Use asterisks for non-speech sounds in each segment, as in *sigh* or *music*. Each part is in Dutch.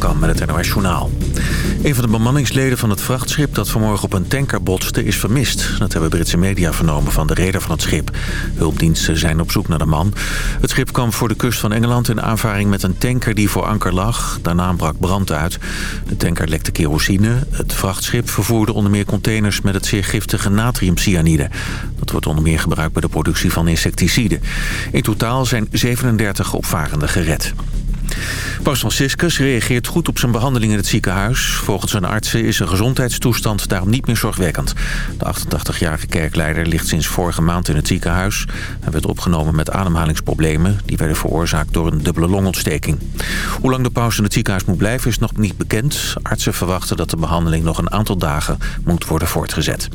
kan met het NOS Journaal. Een van de bemanningsleden van het vrachtschip dat vanmorgen op een tanker botste is vermist. Dat hebben Britse media vernomen van de reder van het schip. Hulpdiensten zijn op zoek naar de man. Het schip kwam voor de kust van Engeland in aanvaring met een tanker die voor anker lag. Daarna brak brand uit. De tanker lekte kerosine. Het vrachtschip vervoerde onder meer containers met het zeer giftige natriumcyanide. Dat wordt onder meer gebruikt bij de productie van insecticiden. In totaal zijn 37 opvarenden gered. Paus Franciscus reageert goed op zijn behandeling in het ziekenhuis. Volgens zijn artsen is zijn gezondheidstoestand daarom niet meer zorgwekkend. De 88-jarige kerkleider ligt sinds vorige maand in het ziekenhuis. Hij werd opgenomen met ademhalingsproblemen. Die werden veroorzaakt door een dubbele longontsteking. Hoe lang de paus in het ziekenhuis moet blijven is nog niet bekend. Artsen verwachten dat de behandeling nog een aantal dagen moet worden voortgezet.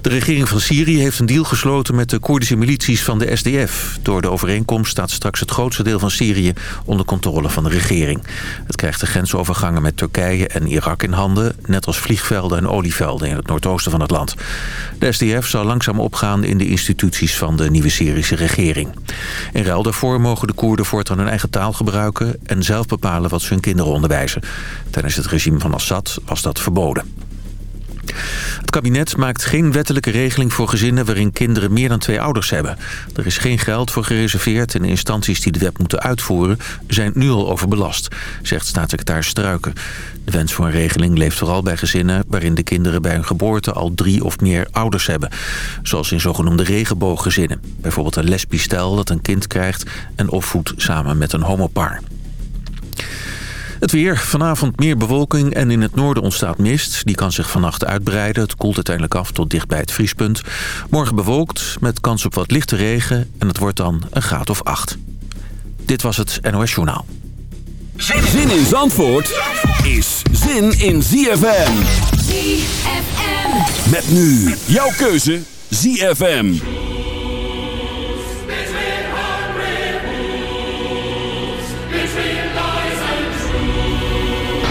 De regering van Syrië heeft een deal gesloten met de Koerdische milities van de SDF. Door de overeenkomst staat straks het grootste deel van Syrië onder controle van de regering. Het krijgt de grensovergangen met Turkije en Irak in handen... net als vliegvelden en olievelden in het noordoosten van het land. De SDF zal langzaam opgaan in de instituties van de nieuwe Syrische regering. In ruil daarvoor mogen de Koerden voortaan hun eigen taal gebruiken... en zelf bepalen wat ze hun kinderen onderwijzen. Tijdens het regime van Assad was dat verboden. Het kabinet maakt geen wettelijke regeling voor gezinnen waarin kinderen meer dan twee ouders hebben. Er is geen geld voor gereserveerd en de instanties die de wet moeten uitvoeren zijn nu al overbelast, zegt staatssecretaris Struiken. De wens voor een regeling leeft vooral bij gezinnen waarin de kinderen bij hun geboorte al drie of meer ouders hebben. Zoals in zogenoemde regenbooggezinnen. Bijvoorbeeld een lesbisch stel dat een kind krijgt en opvoedt samen met een homopaar. Het weer. Vanavond meer bewolking en in het noorden ontstaat mist. Die kan zich vannacht uitbreiden. Het koelt uiteindelijk af tot dicht bij het vriespunt. Morgen bewolkt met kans op wat lichte regen. En het wordt dan een graad of acht. Dit was het NOS Journaal. Zin in Zandvoort is zin in ZFM. ZFM. Met nu jouw keuze ZFM.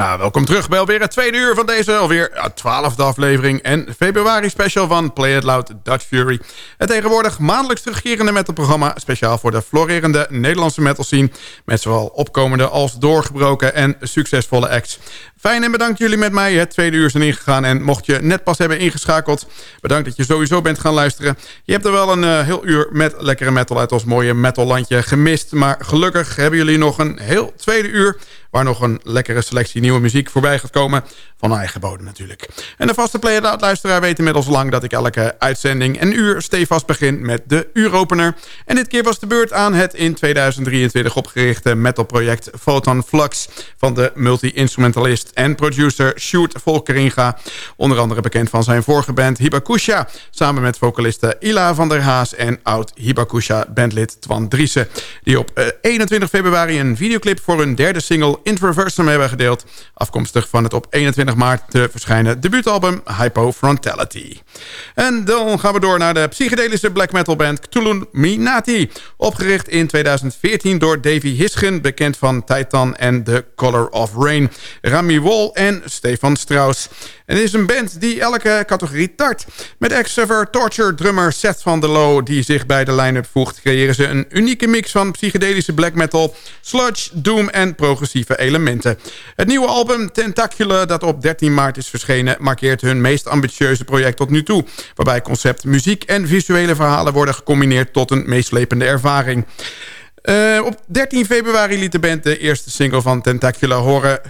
Ja, welkom terug bij alweer het tweede uur van deze alweer twaalfde aflevering en februari special van Play It Loud Dutch Fury. Het tegenwoordig maandelijks terugkerende metalprogramma speciaal voor de florerende Nederlandse metal scene met zowel opkomende als doorgebroken en succesvolle acts. Fijn en bedankt jullie met mij het tweede uur zijn ingegaan. En mocht je net pas hebben ingeschakeld... bedankt dat je sowieso bent gaan luisteren. Je hebt er wel een uh, heel uur met lekkere metal uit ons mooie metallandje gemist. Maar gelukkig hebben jullie nog een heel tweede uur waar nog een lekkere selectie nieuwe muziek voorbij gaat komen. Van eigen bodem natuurlijk. En de vaste player-luisteraar weet inmiddels lang dat ik elke uitzending een uur stevast begin met de uuropener. En dit keer was de beurt aan het in 2023 opgerichte metalproject Photon Flux van de multi-instrumentalist en producer Sjoerd Volkeringa. Onder andere bekend van zijn vorige band Hibakusha, samen met vocaliste Ila van der Haas en oud Hibakusha bandlid Twan Driessen. Die op 21 eh, februari een videoclip voor hun derde single Introversum hebben gedeeld. Afkomstig van het op 21 maart te verschijnen debuutalbum Hypo Frontality. En dan gaan we door naar de psychedelische black metal band Cthulhu Minati. Opgericht in 2014 door Davy Hisgen, bekend van Titan en The Color of Rain. Rami Wol en Stefan Strauss. En het is een band die elke categorie tart. Met ex-server Torture drummer Seth van der Loo... die zich bij de line-up voegt... creëren ze een unieke mix van psychedelische black metal... sludge, doom en progressieve elementen. Het nieuwe album Tentacula, dat op 13 maart is verschenen... markeert hun meest ambitieuze project tot nu toe... waarbij concept, muziek en visuele verhalen worden gecombineerd... tot een meeslepende ervaring. Uh, op 13 februari liet de band de eerste single van Tentacula horen...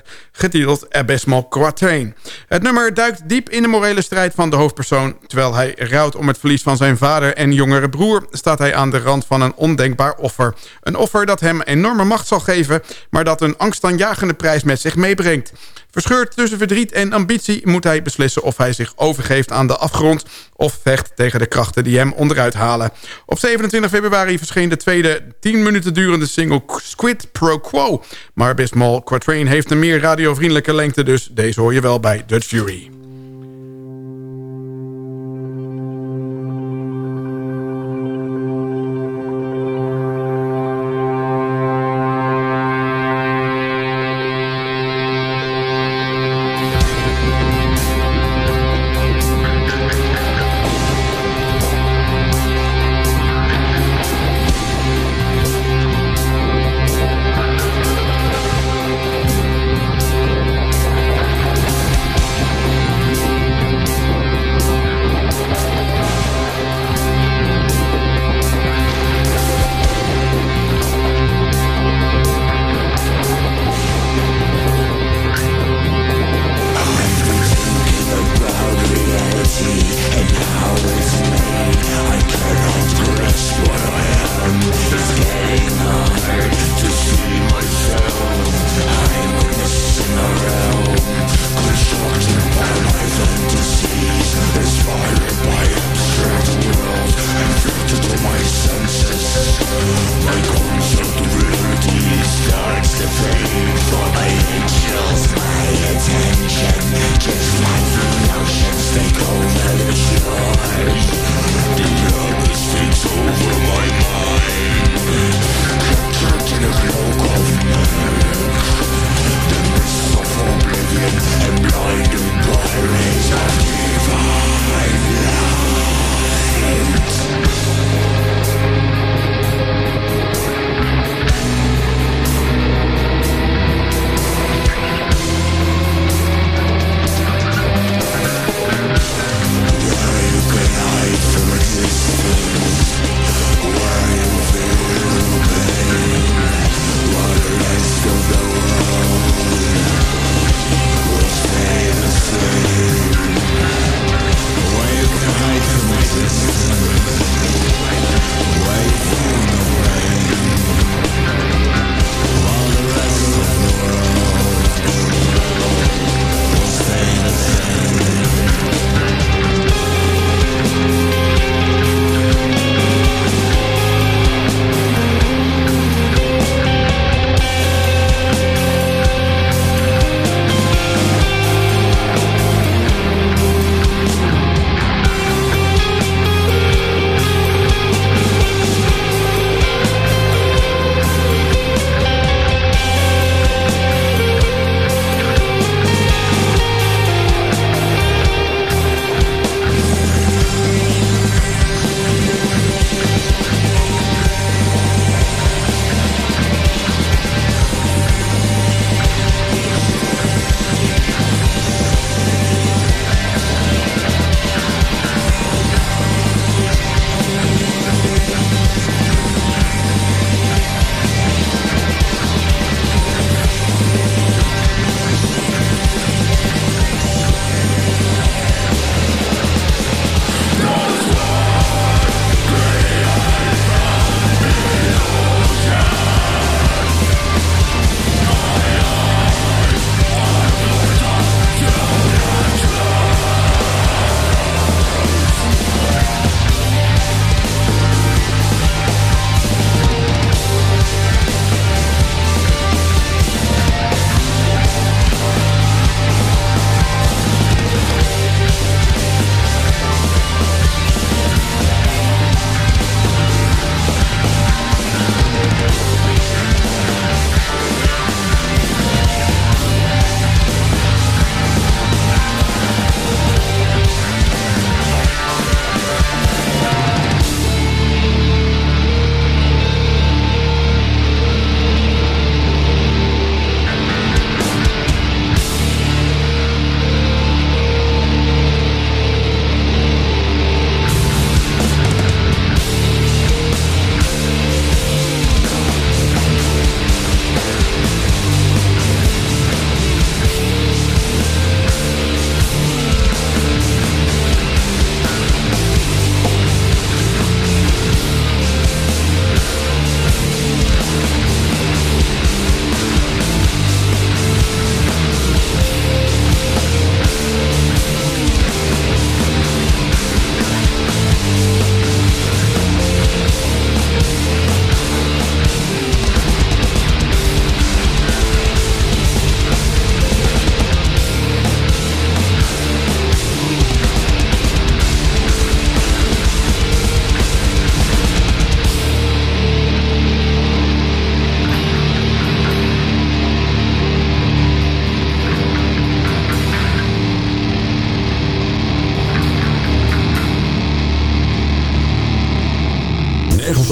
getiteld Abysmal Quatrain. Het nummer duikt diep in de morele strijd van de hoofdpersoon... terwijl hij rouwt om het verlies van zijn vader en jongere broer... staat hij aan de rand van een ondenkbaar offer. Een offer dat hem enorme macht zal geven... maar dat een angstaanjagende prijs met zich meebrengt. Verscheurd tussen verdriet en ambitie moet hij beslissen of hij zich overgeeft aan de afgrond... of vecht tegen de krachten die hem onderuit halen. Op 27 februari verscheen de tweede 10 minuten durende single Squid Pro Quo. Maar Bismal Quatrain heeft een meer radiovriendelijke lengte... dus deze hoor je wel bij Dutch Fury.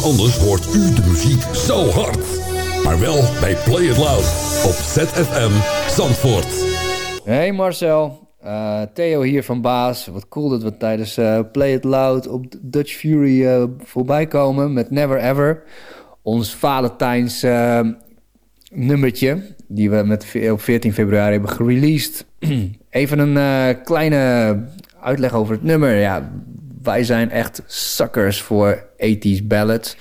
Anders hoort u de muziek zo hard. Maar wel bij Play It Loud op ZFM Zandvoort. Hey Marcel, uh, Theo hier van Baas. Wat cool dat we tijdens uh, Play It Loud op Dutch Fury uh, voorbij komen met Never Ever. Ons Valentijns nummertje, die we met, op 14 februari hebben gereleased. *clears throat* Even een kleine uitleg over het nummer. Ja, wij zijn echt suckers voor 80s ballads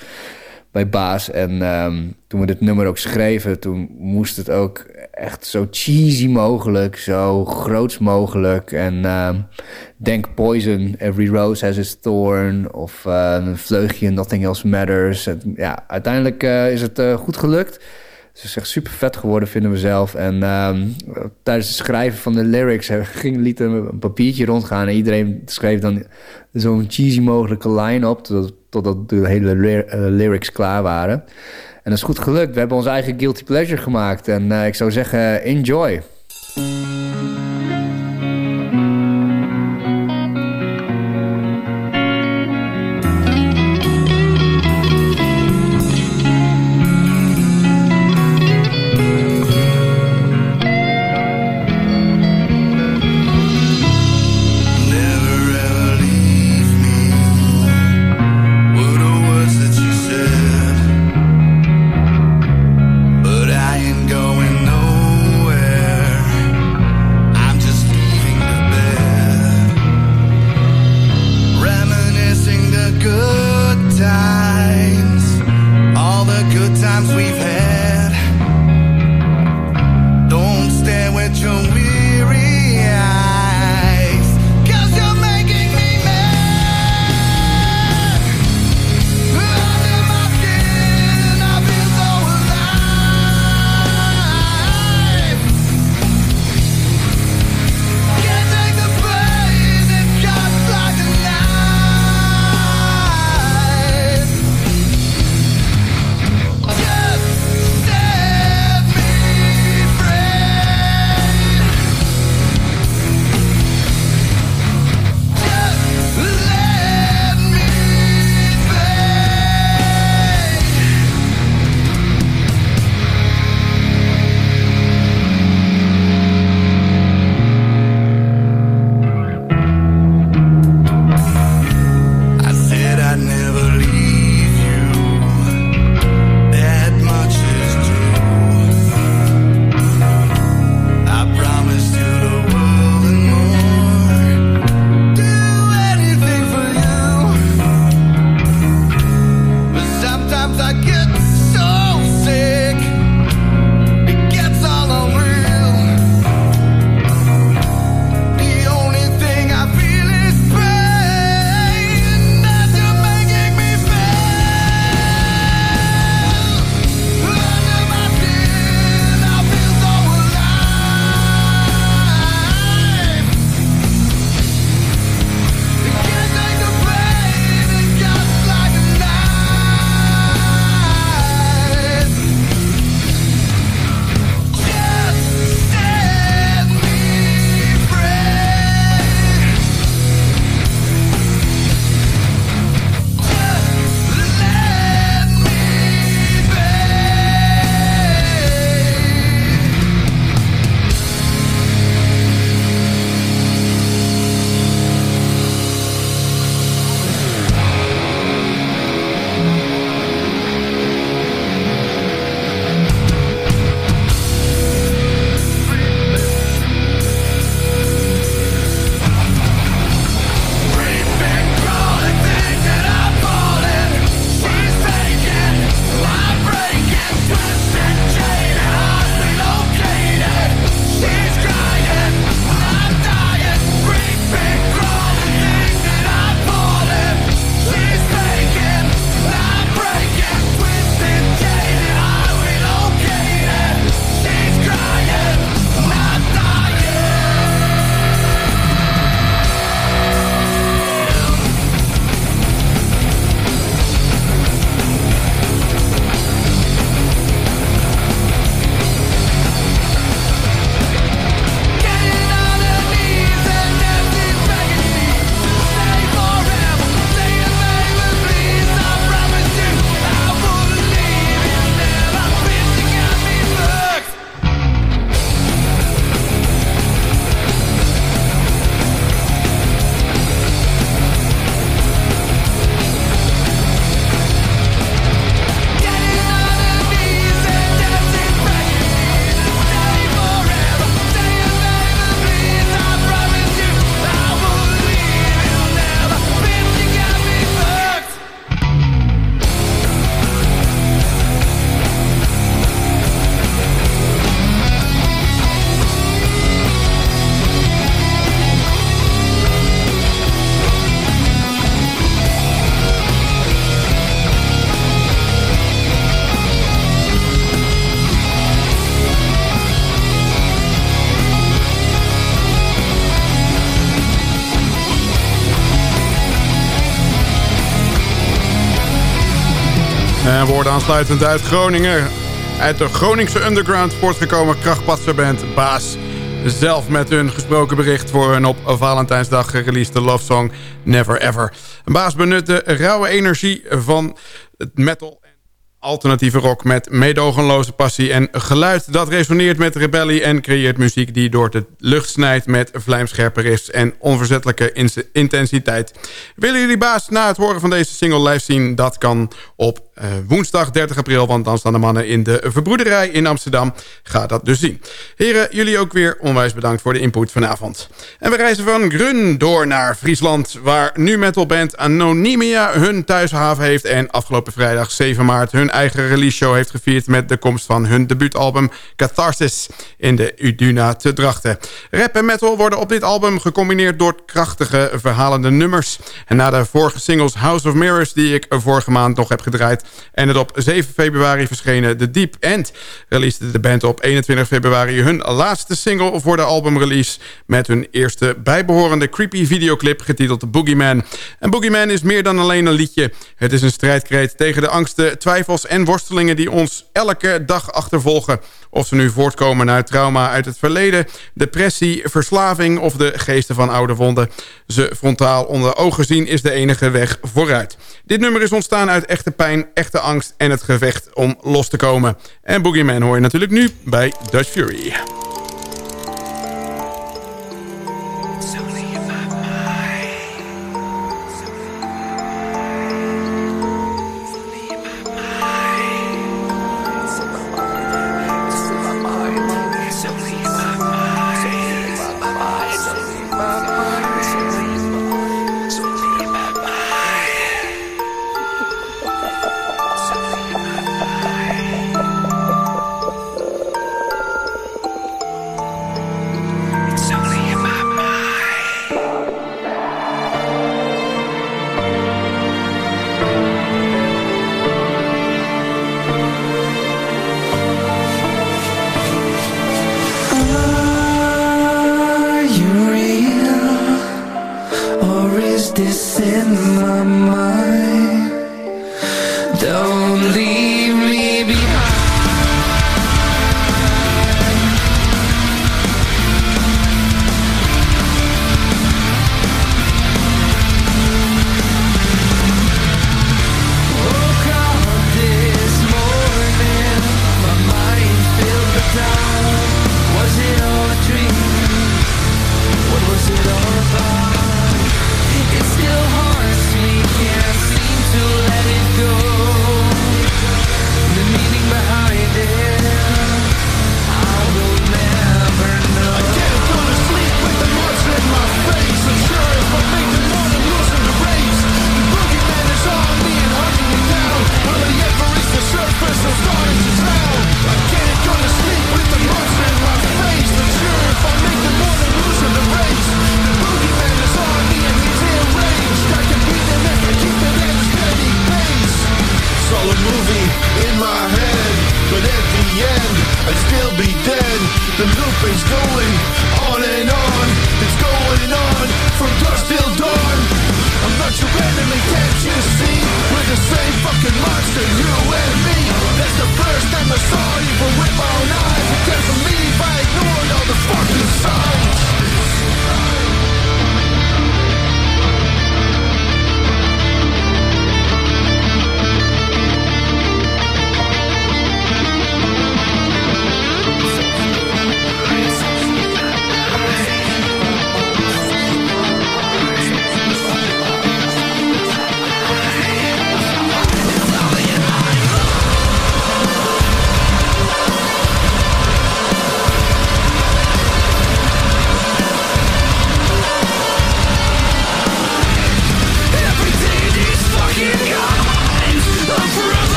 bij Baas. En um, toen we dit nummer ook schreven, toen moest het ook echt zo cheesy mogelijk, zo groots mogelijk. En um, denk Poison, Every Rose Has Its Thorn, of uh, een vleugje Nothing Else Matters. En, ja, uiteindelijk uh, is het uh, goed gelukt. Het is echt super vet geworden, vinden we zelf. En um, tijdens het schrijven van de lyrics ging liet een papiertje rondgaan. En iedereen schreef dan zo'n cheesy mogelijke line op. Totdat, totdat de hele lyrics klaar waren. En dat is goed gelukt. We hebben onze eigen guilty pleasure gemaakt. En uh, ik zou zeggen, enjoy. Aansluitend uit Groningen. Uit de Groningse underground voortgekomen krachtpatserband Baas. Zelf met hun gesproken bericht voor hun op Valentijnsdag gereleased love song Never Ever. Baas benutte rauwe energie van het metal alternatieve rock met meedogenloze passie en geluid dat resoneert met rebellie en creëert muziek die door de lucht snijdt met vlijmscherpe riffs en onverzettelijke intensiteit. Willen jullie baas na het horen van deze single live zien? Dat kan op uh, woensdag 30 april, want dan staan de mannen in de Verbroederij in Amsterdam. Ga dat dus zien. Heren, jullie ook weer onwijs bedankt voor de input vanavond. En we reizen van Grun door naar Friesland, waar nu metalband Anonymia hun thuishaven heeft en afgelopen vrijdag 7 maart hun eigen release show heeft gevierd met de komst van hun debuutalbum Catharsis in de Uduna te Drachten. Rap en metal worden op dit album gecombineerd door krachtige verhalende nummers. En na de vorige singles House of Mirrors die ik vorige maand nog heb gedraaid en het op 7 februari verschenen The Deep End releasede de band op 21 februari hun laatste single voor de albumrelease met hun eerste bijbehorende creepy videoclip getiteld Boogeyman. En Boogeyman is meer dan alleen een liedje. Het is een strijdkreet tegen de angsten, twijfels en worstelingen die ons elke dag achtervolgen. Of ze nu voortkomen uit trauma uit het verleden, depressie, verslaving of de geesten van oude wonden. Ze frontaal onder ogen zien is de enige weg vooruit. Dit nummer is ontstaan uit echte pijn, echte angst en het gevecht om los te komen. En Boogeyman hoor je natuurlijk nu bij Dutch Fury.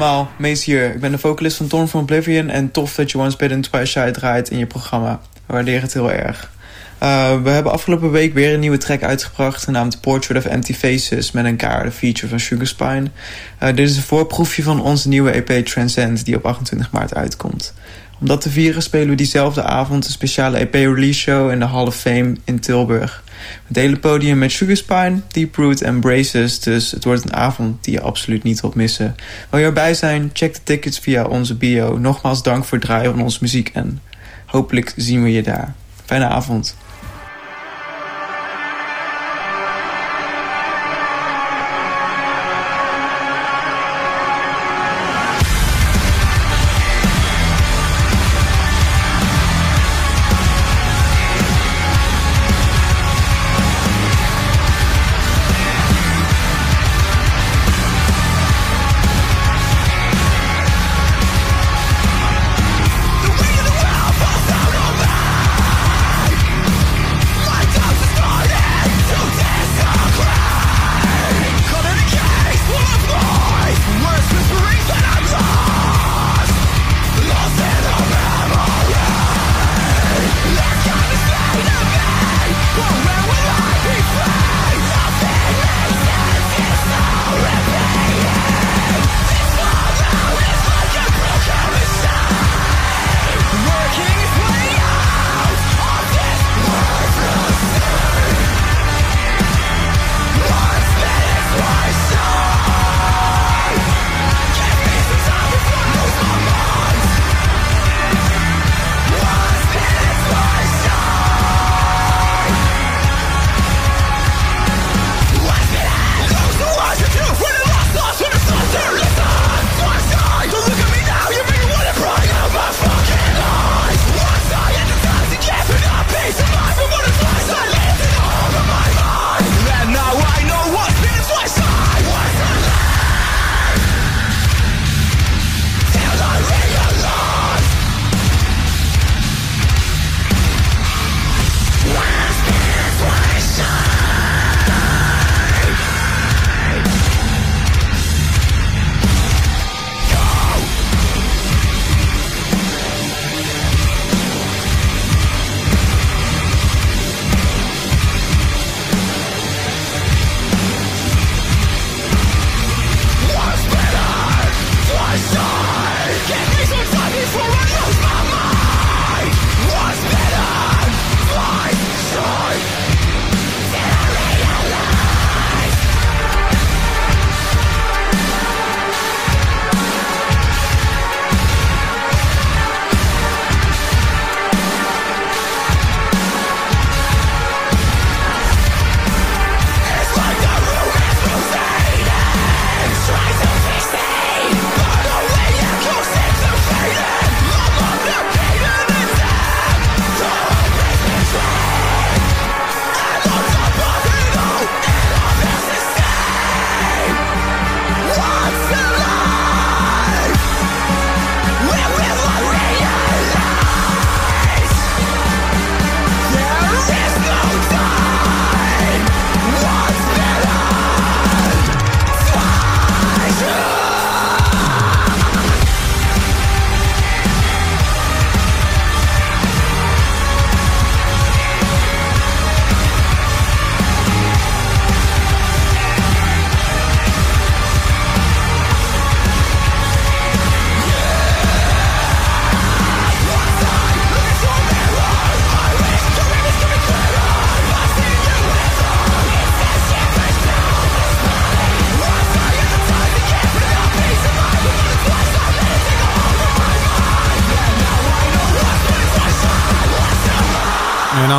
Allemaal, Mees hier. Ik ben de vocalist van Torn from Oblivion en tof dat je Once Bitten Twice Shy draait in je programma. We waarderen het heel erg. Uh, we hebben afgelopen week weer een nieuwe track uitgebracht... genaamd Portrait of Empty Faces met een kaart, feature van Sugarspine. Uh, dit is een voorproefje van onze nieuwe EP Transcend... die op 28 maart uitkomt. Om dat te vieren spelen we diezelfde avond... een speciale EP-release show in de Hall of Fame in Tilburg. We delen podium met Sugarspine, Deeproot en Braces... dus het wordt een avond die je absoluut niet wilt missen. Wil je erbij zijn? Check de tickets via onze bio. Nogmaals dank voor het draaien van onze muziek... en hopelijk zien we je daar. Fijne avond.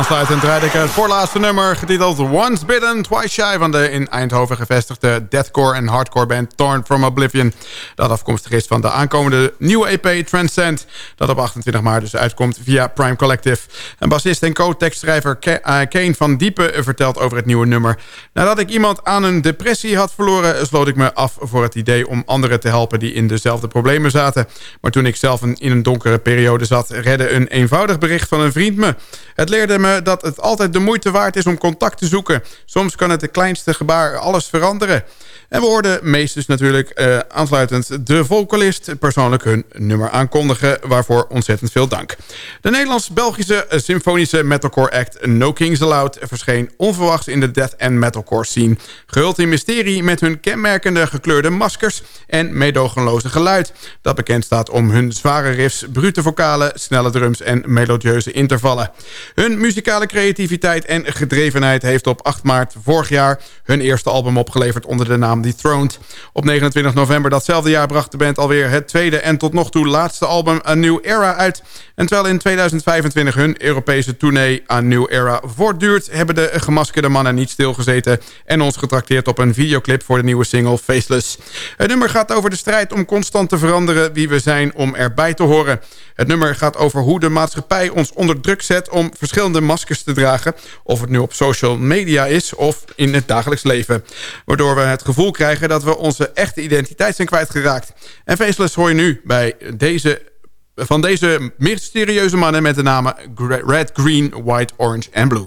Aansluitend rijd ik het voorlaatste nummer... getiteld Once Bitten, Twice Shy... van de in Eindhoven gevestigde deathcore en hardcore band Torn from Oblivion. Dat afkomstig is van de aankomende nieuwe EP Transcend... dat op 28 maart dus uitkomt via Prime Collective. En bassist en co-tekstschrijver eh, Kane van Diepen vertelt over het nieuwe nummer. Nadat ik iemand aan een depressie had verloren... sloot ik me af voor het idee om anderen te helpen... die in dezelfde problemen zaten. Maar toen ik zelf in een donkere periode zat... redde een eenvoudig bericht van een vriend me. Het leerde me dat het altijd de moeite waard is om contact te zoeken. Soms kan het de kleinste gebaar alles veranderen. En we hoorden meesters natuurlijk uh, aansluitend de vocalist persoonlijk hun nummer aankondigen. Waarvoor ontzettend veel dank. De Nederlands-Belgische symfonische metalcore act No Kings Allowed verscheen onverwachts in de death and metalcore scene. Gehuld in mysterie met hun kenmerkende gekleurde maskers en meedogenloze geluid. Dat bekend staat om hun zware riffs, brute vocalen, snelle drums en melodieuze intervallen. Hun muzikale creativiteit en gedrevenheid heeft op 8 maart vorig jaar hun eerste album opgeleverd onder de naam Op 29 november datzelfde jaar bracht de band alweer het tweede en tot nog toe laatste album A New Era uit. En terwijl in 2025 hun Europese tournee A New Era voortduurt... hebben de gemaskerde mannen niet stilgezeten... en ons getrakteerd op een videoclip voor de nieuwe single Faceless. Het nummer gaat over de strijd om constant te veranderen wie we zijn om erbij te horen. Het nummer gaat over hoe de maatschappij ons onder druk zet om verschillende maskers te dragen. Of het nu op social media is of in het dagelijks leven. Waardoor we het gevoel krijgen dat we onze echte identiteit zijn kwijtgeraakt. En Faceless hoor je nu bij deze, van deze mysterieuze mannen met de namen Red, Green, White, Orange en Blue.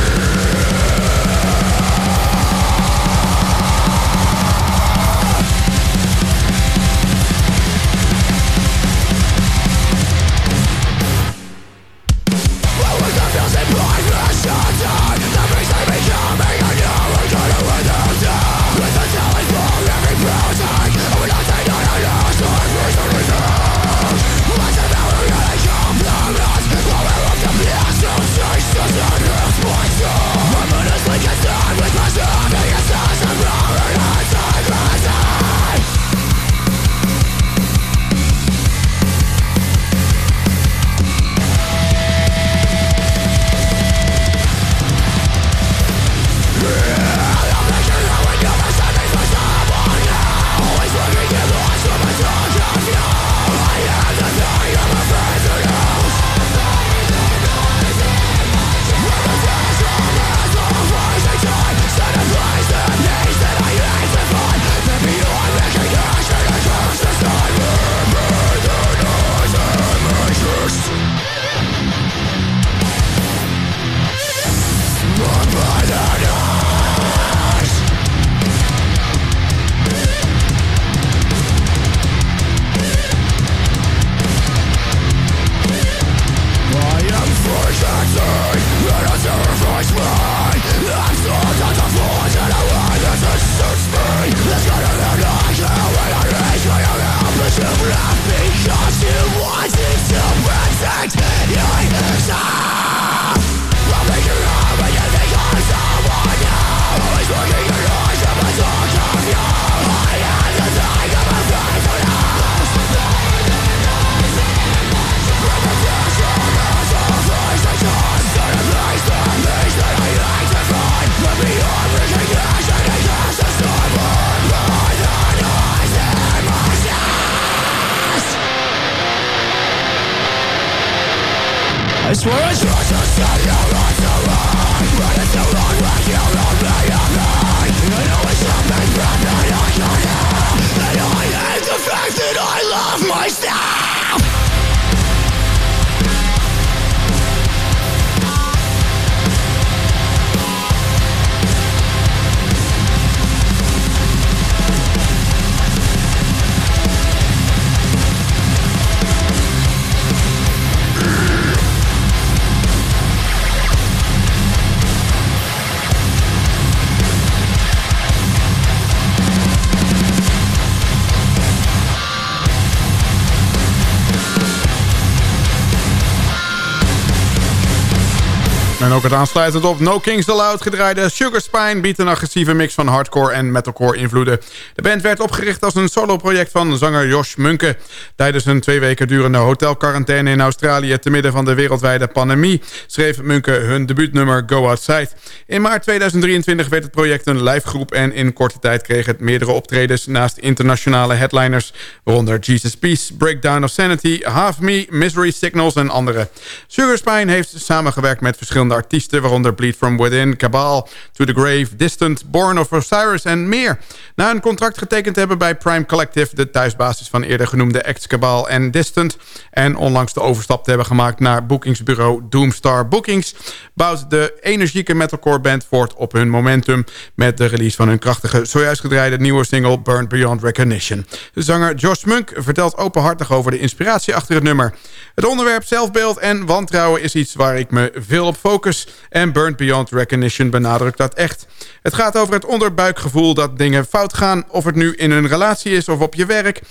Ook het op No Kings Allowed gedraaide Sugar Spine... biedt een agressieve mix van hardcore en metalcore invloeden. De band werd opgericht als een soloproject van zanger Josh Munke. Tijdens een twee weken durende hotelquarantaine in Australië... te midden van de wereldwijde pandemie... schreef Munke hun debuutnummer Go Outside. In maart 2023 werd het project een livegroep... en in korte tijd kreeg het meerdere optredens... naast internationale headliners... waaronder Jesus Peace, Breakdown of Sanity... Half Me, Misery Signals en andere. Sugar Spine heeft samengewerkt met verschillende artiesten... waaronder Bleed From Within, Cabal, To The Grave, Distant, Born of Osiris en meer. Na een contract getekend te hebben bij Prime Collective... de thuisbasis van eerder genoemde acts Cabal en Distant... en onlangs de overstap te hebben gemaakt naar boekingsbureau Doomstar Bookings... bouwt de energieke metalcore band voort op hun momentum... met de release van hun krachtige, zojuist gedraaide nieuwe single... Burned Beyond Recognition. De zanger Josh Munk vertelt openhartig over de inspiratie achter het nummer. Het onderwerp zelfbeeld en wantrouwen is iets waar ik me veel op focus en Burnt Beyond Recognition benadrukt dat echt. Het gaat over het onderbuikgevoel dat dingen fout gaan... of het nu in een relatie is of op je werk...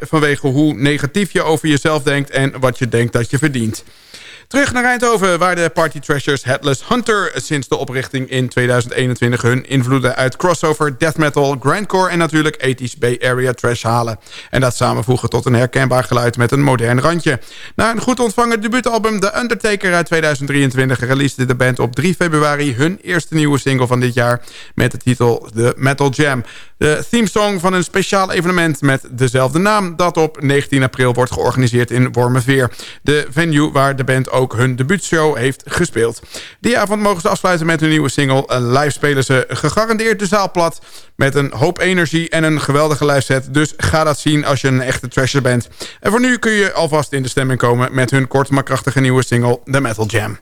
vanwege hoe negatief je over jezelf denkt... en wat je denkt dat je verdient. Terug naar Eindhoven, waar de Party Trashers Headless Hunter... sinds de oprichting in 2021 hun invloeden uit crossover, death metal, grindcore... en natuurlijk 80s Bay Area trash halen. En dat samenvoegen tot een herkenbaar geluid met een modern randje. Na een goed ontvangen debuutalbum The Undertaker uit 2023... releasede de band op 3 februari hun eerste nieuwe single van dit jaar... met de titel The Metal Jam. De themesong van een speciaal evenement met dezelfde naam... dat op 19 april wordt georganiseerd in Wormerveer. De venue waar de band ook hun debuutshow heeft gespeeld. Die avond mogen ze afsluiten met hun nieuwe single. Live spelen ze gegarandeerd de zaal plat... met een hoop energie en een geweldige live set. Dus ga dat zien als je een echte trasher bent. En voor nu kun je alvast in de stemming komen... met hun kort maar krachtige nieuwe single The Metal Jam.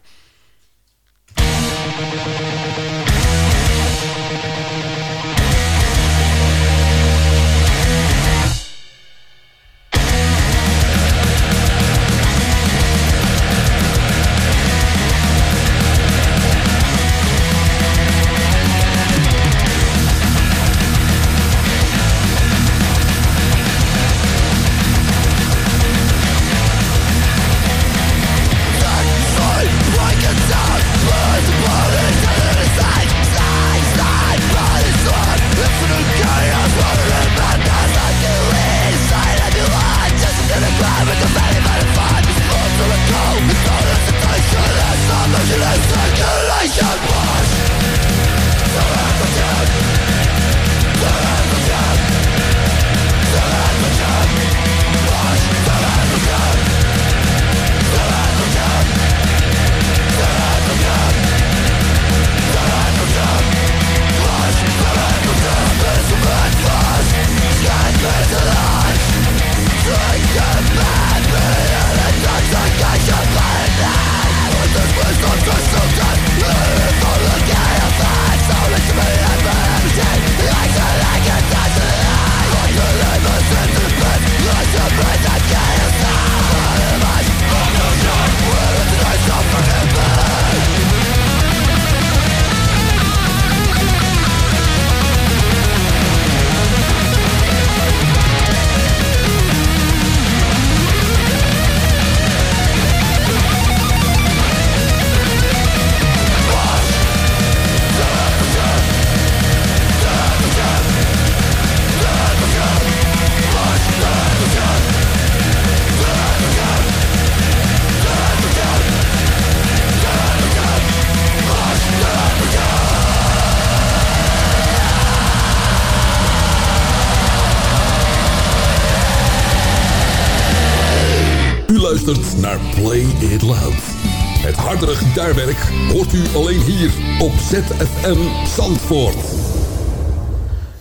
ZFM Zandvoort.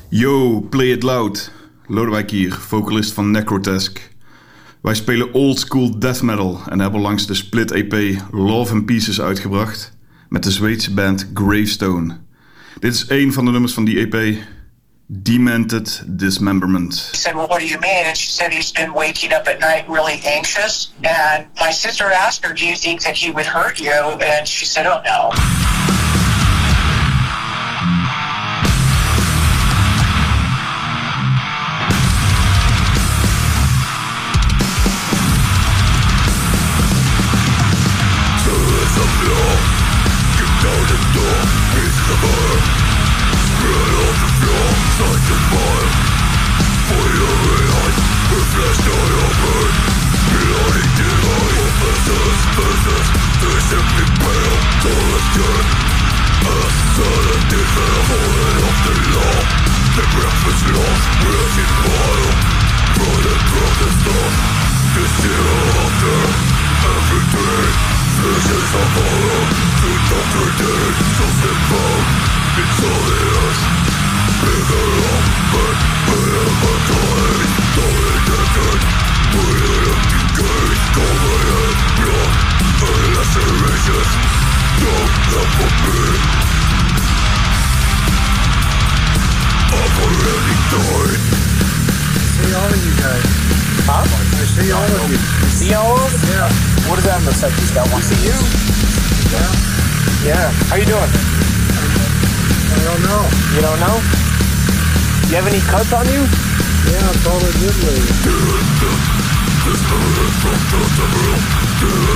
Yo, Play It Loud. Lodewijk hier, vocalist van Necrotesk. Wij spelen old school death metal en hebben langs de split EP Love and Pieces uitgebracht met de Zweedse band Gravestone. Dit is een van de nummers van die EP demented dismemberment. He said, Well, what do you mean? And she said he's been waking up at night really anxious. And my sister asked her, Do you think that he would hurt you? And she said, Oh, no.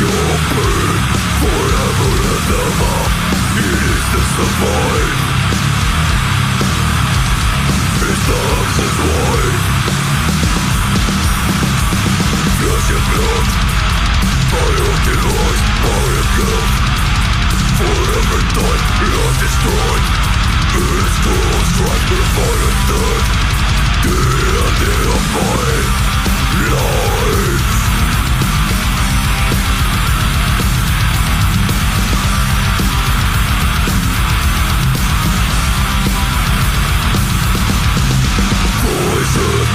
your Forever and ever It. is this the fight It's the oxen's right Flesh and blood Fire can rise, fire again Forever destroyed It is cruel strife, the fire The end of my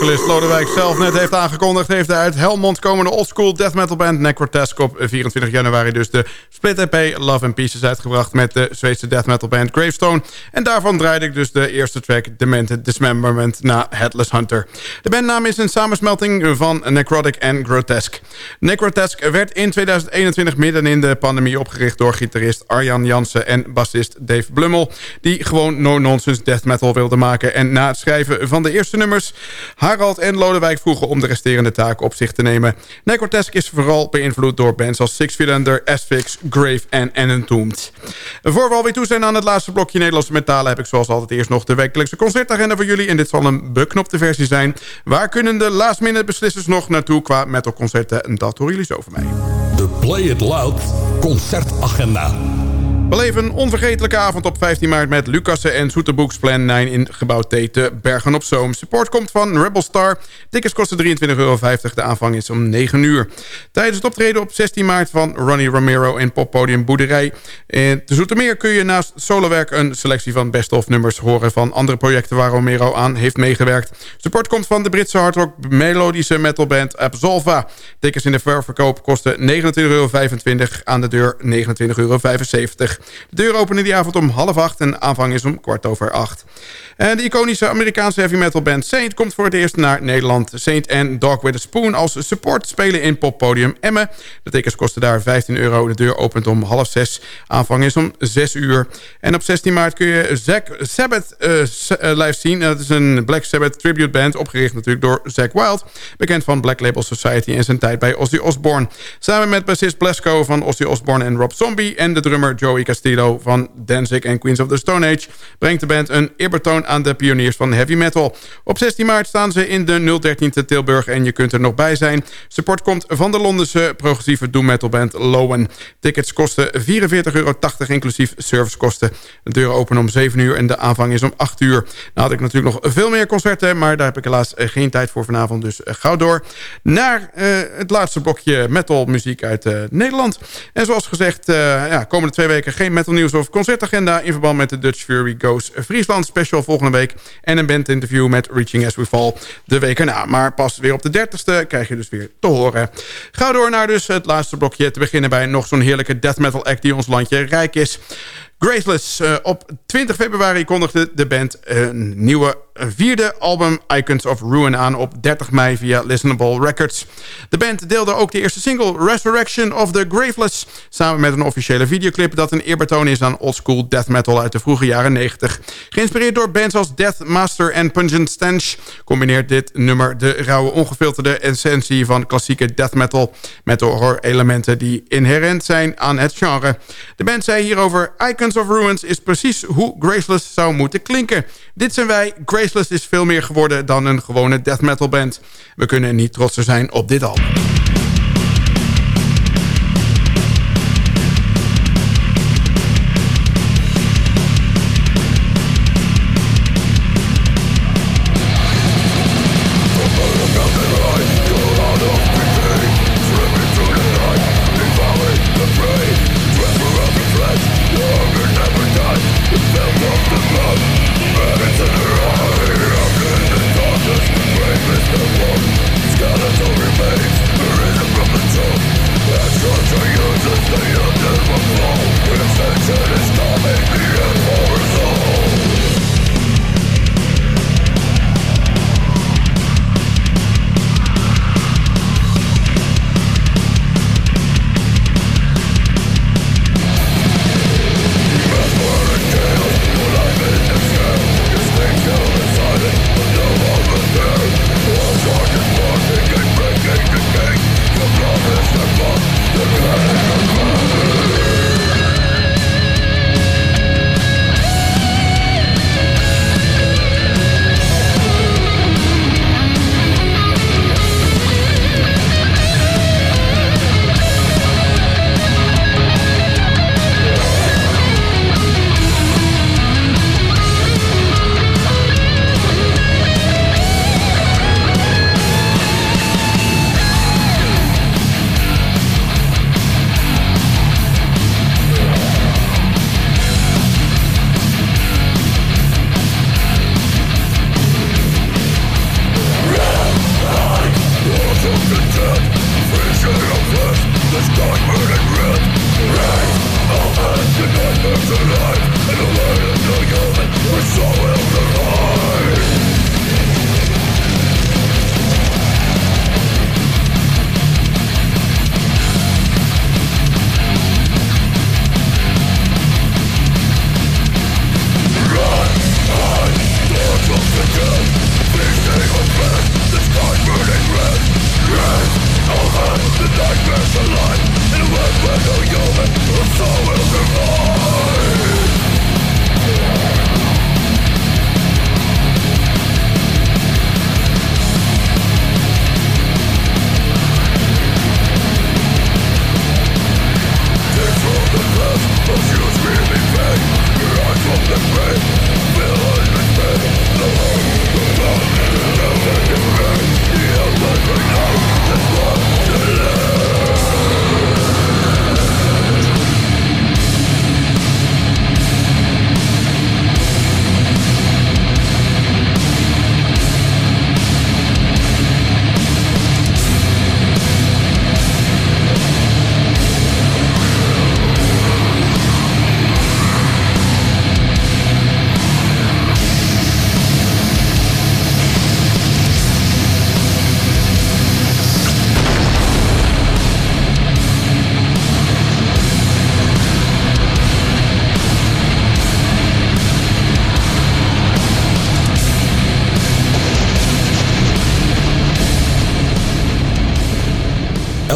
vocalist Lodewijk zelf net heeft aangekondigd... heeft hij uit Helmond komende oldschool death metal band Necrotask op 24 januari dus de split EP Love and Pieces uitgebracht... met de Zweedse death metal band Gravestone. En daarvan draaide ik dus de eerste track Demented Dismemberment na Headless Hunter. De bandnaam is een samensmelting van Necrotic en Grotesque. Necrotask werd in 2021 midden in de pandemie opgericht... door gitarist Arjan Jansen en bassist Dave Blummel... die gewoon no-nonsense death metal wilden maken. En na het schrijven van de eerste nummers... Harald en Lodewijk vroegen om de resterende taken op zich te nemen. Necrotesk is vooral beïnvloed door bands als Six Cylinder, Asphyx, Grave en Entombed. Voor we alweer toe zijn aan het laatste blokje Nederlandse metalen... heb ik zoals altijd eerst nog de wekelijkse concertagenda voor jullie. En dit zal een beknopte versie zijn. Waar kunnen de last minute beslissers nog naartoe qua metalconcerten? Dat horen jullie zo van mij. De Play It Loud concertagenda. Beleef een onvergetelijke avond op 15 maart met Lucassen en Soeterboeks Plan 9 in gebouw T te Bergen op Zoom. Support komt van Rebel Star. Tickets kosten 23,50 euro. De aanvang is om 9 uur. Tijdens het optreden op 16 maart van Ronnie Romero in poppodium Boerderij. In te Zoetermeer kun je naast solowerk een selectie van best-of nummers horen... van andere projecten waar Romero aan heeft meegewerkt. Support komt van de Britse hardrock melodische metalband Absolva. Tickets in de ververkoop kosten 29,25 euro. Aan de deur 29,75 euro. De deur openen die avond om half acht en aanvang is om kwart over acht. En de iconische Amerikaanse heavy metal band Saint komt voor het eerst naar Nederland. Saint en Dog with a Spoon als support spelen in poppodium Emmen. De tickets kosten daar 15 euro. De deur opent om half zes. Aanvang is om 6 uur. En op 16 maart kun je Zack Sabbath uh, live zien. Dat is een Black Sabbath tribute band, opgericht natuurlijk door Zack Wild. Bekend van Black Label Society en zijn tijd bij Ozzy Osbourne. Samen met bassist Blasco van Ozzy Osbourne en Rob Zombie... en de drummer Joey Castillo van Danzig en Queens of the Stone Age... brengt de band een eerbetoon aan de pioniers van heavy metal. Op 16 maart staan ze in de 013 te Tilburg en je kunt er nog bij zijn. Support komt van de Londense progressieve doom metal band Lowen. Tickets kosten 44,80 euro inclusief servicekosten. De deuren openen om 7 uur en de aanvang is om 8 uur. Nou had ik natuurlijk nog veel meer concerten, maar daar heb ik helaas eh, geen tijd voor vanavond. Dus eh, gauw door naar uh, het laatste blokje metal muziek uit Nederland. En zoals gezegd, uh, ja, komende twee weken geen metal nieuws of concertagenda... in verband met de Dutch Fury Goes Friesland special volgende week... en een bandinterview met Reaching As We Fall de week erna. Maar pas weer op de 30ste krijg je dus weer te horen. Ga door naar dus het laatste blokje... te beginnen bij nog zo'n heerlijke death metal act... die ons landje rijk is... Graceless. Uh, op 20 februari kondigde de band een nieuwe vierde album Icons of Ruin aan op 30 mei via Listenable Records. De band deelde ook de eerste single Resurrection of the Graveless... samen met een officiële videoclip dat een eerbetoon is aan oldschool death metal uit de vroege jaren 90. Geïnspireerd door bands als Death Master en Pungent Stench... combineert dit nummer de rauwe ongefilterde essentie van klassieke death metal... met de horror-elementen die inherent zijn aan het genre. De band zei hierover... Icons of Ruins is precies hoe Graceless zou moeten klinken. Dit zijn wij, Graceless is veel meer geworden dan een gewone death metal band. We kunnen niet trotser zijn op dit album.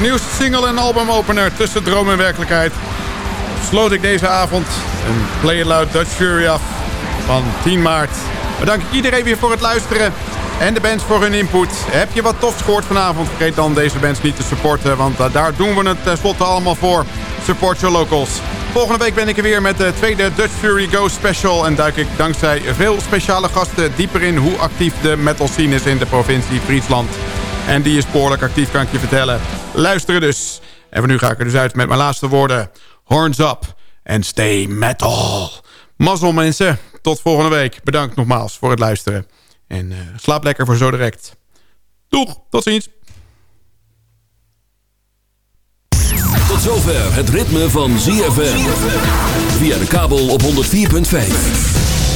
Nieuwste single en albumopener tussen droom en werkelijkheid. Sloot ik deze avond een Play It Loud Dutch Fury af van 10 maart. Bedank ik iedereen weer voor het luisteren en de bands voor hun input. Heb je wat tofs gehoord vanavond? Vergeet dan deze bands niet te supporten, want uh, daar doen we het tenslotte allemaal voor. Support your locals. Volgende week ben ik er weer met de tweede Dutch Fury Go Special... en duik ik dankzij veel speciale gasten dieper in hoe actief de metal scene is in de provincie Friesland. En die is behoorlijk actief, kan ik je vertellen. Luisteren dus. En voor nu ga ik er dus uit met mijn laatste woorden. Horns up and stay metal. Mazzel mensen, tot volgende week. Bedankt nogmaals voor het luisteren. En uh, slaap lekker voor zo direct. Doeg, tot ziens. Tot zover het ritme van ZFM. Via de kabel op 104.5.